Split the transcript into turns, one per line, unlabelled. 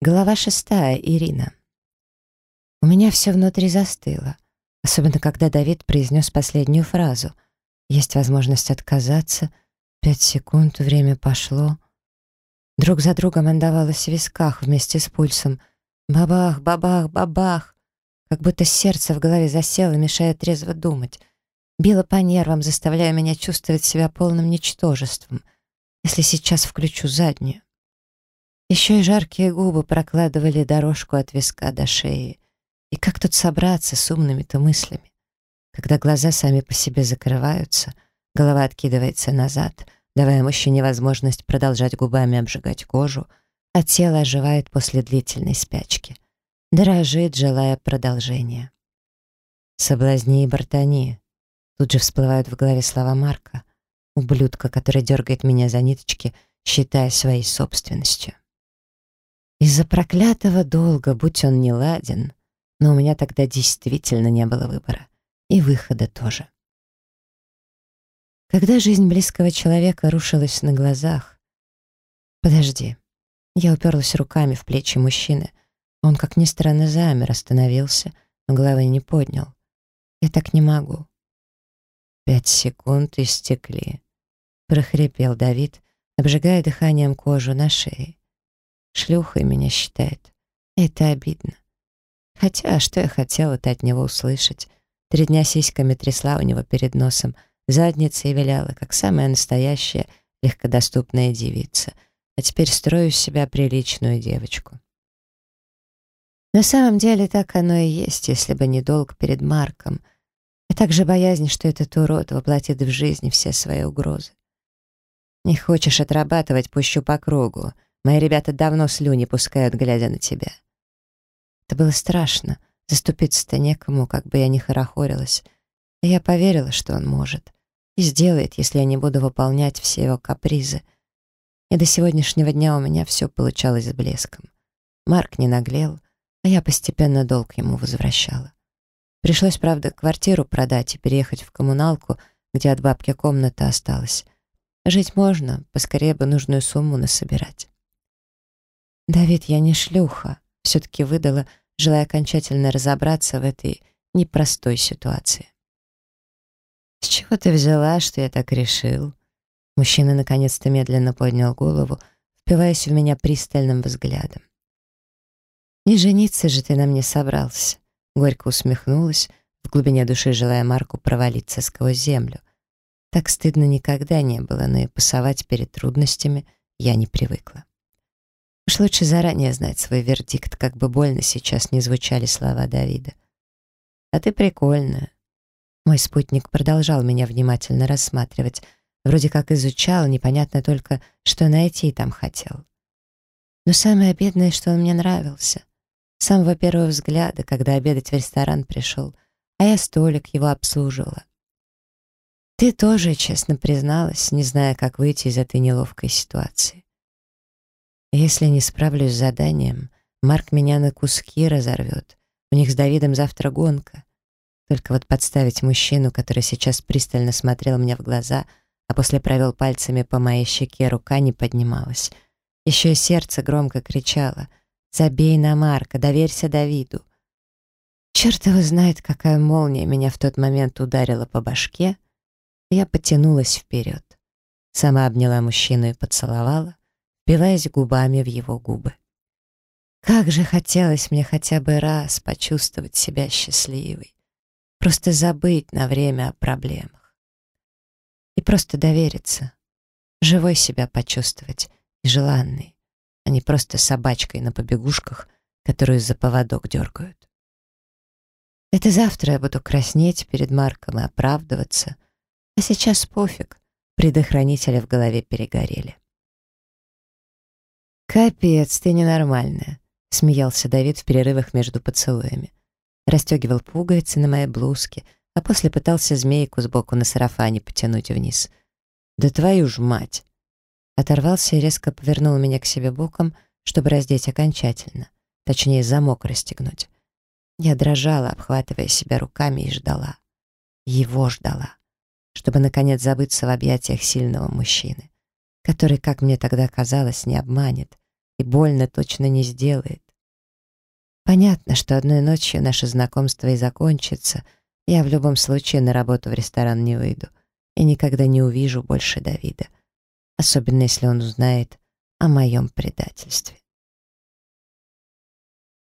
Глава шестая. Ирина. У меня все внутри застыло, особенно когда Давид произнес последнюю фразу. Есть возможность отказаться. Пять секунд, время пошло. Друг за другом отдавалось в висках вместе с пульсом. Бабах, бабах, бабах. Как будто сердце в голове засело, мешая трезво думать. Било по нервам, заставляя меня чувствовать себя полным ничтожеством. Если сейчас включу заднюю. Еще и жаркие губы прокладывали дорожку от виска до шеи. И как тут собраться с умными-то мыслями? Когда глаза сами по себе закрываются, голова откидывается назад, давая мужчине возможность продолжать губами обжигать кожу, а тело оживает после длительной спячки. Дрожит, желая продолжения. «Соблазни и бортани». Тут же всплывают в голове слова Марка, ублюдка, который дергает меня за ниточки, считая своей собственностью. Из-за проклятого долга, будь он не ладен, но у меня тогда действительно не было выбора. И выхода тоже. Когда жизнь близкого человека рушилась на глазах... Подожди. Я уперлась руками в плечи мужчины. Он, как ни странно, замер, остановился, но головы не поднял. Я так не могу. Пять секунд истекли. Прохрипел Давид, обжигая дыханием кожу на шее. Шлюхой меня считает. Это обидно. Хотя, что я хотела-то от него услышать? Три дня сиськами трясла у него перед носом, задницей виляла, как самая настоящая, легкодоступная девица. А теперь строю из себя приличную девочку. На самом деле так оно и есть, если бы не долг перед Марком. И также боязнь, что этот урод воплотит в жизни все свои угрозы. Не хочешь отрабатывать, пущу по кругу. Мои ребята давно слюни пускают, глядя на тебя. Это было страшно. Заступиться-то некому, как бы я ни хорохорилась. И я поверила, что он может. И сделает, если я не буду выполнять все его капризы. И до сегодняшнего дня у меня все получалось с блеском. Марк не наглел, а я постепенно долг ему возвращала. Пришлось, правда, квартиру продать и переехать в коммуналку, где от бабки комната осталась. Жить можно, поскорее бы нужную сумму насобирать. «Давид, я не шлюха», — все-таки выдала, желая окончательно разобраться в этой непростой ситуации. «С чего ты взяла, что я так решил?» Мужчина наконец-то медленно поднял голову, впиваясь в меня пристальным взглядом. «Не жениться же ты на мне собрался», — горько усмехнулась, в глубине души желая Марку провалиться сквозь землю. Так стыдно никогда не было, но и пасовать перед трудностями я не привыкла. Уж лучше заранее знать свой вердикт, как бы больно сейчас не звучали слова Давида. «А ты прикольная». Мой спутник продолжал меня внимательно рассматривать, вроде как изучал, непонятно только, что найти там хотел. Но самое обидное, что он мне нравился. С самого первого взгляда, когда обедать в ресторан пришел, а я столик его обслуживала. Ты тоже честно призналась, не зная, как выйти из этой неловкой ситуации. Если не справлюсь с заданием, Марк меня на куски разорвет. У них с Давидом завтра гонка. Только вот подставить мужчину, который сейчас пристально смотрел мне в глаза, а после провел пальцами по моей щеке, рука не поднималась. Еще и сердце громко кричало «Забей на Марка, доверься Давиду». Черт его знает, какая молния меня в тот момент ударила по башке. Я потянулась вперед. Сама обняла мужчину и поцеловала, впиваясь губами в его губы. Как же хотелось мне хотя бы раз почувствовать себя счастливой, просто забыть на время о проблемах. И просто довериться, живой себя почувствовать и желанной, а не просто собачкой на побегушках, которую за поводок дергают. Это завтра я буду краснеть перед Марком и оправдываться, а сейчас пофиг, предохранители в голове перегорели. «Капец, ты ненормальная», — смеялся Давид в перерывах между поцелуями. Растегивал пуговицы на моей блузке, а после пытался змейку сбоку на сарафане потянуть вниз. «Да твою ж мать!» Оторвался и резко повернул меня к себе боком, чтобы раздеть окончательно, точнее, замок расстегнуть. Я дрожала, обхватывая себя руками, и ждала. Его ждала, чтобы, наконец, забыться в объятиях сильного мужчины который, как мне тогда казалось, не обманет, и больно точно не сделает. Понятно, что одной ночью наше знакомство и закончится. Я в любом случае на работу в ресторан не выйду и никогда не увижу больше Давида. Особенно если он узнает о моем предательстве.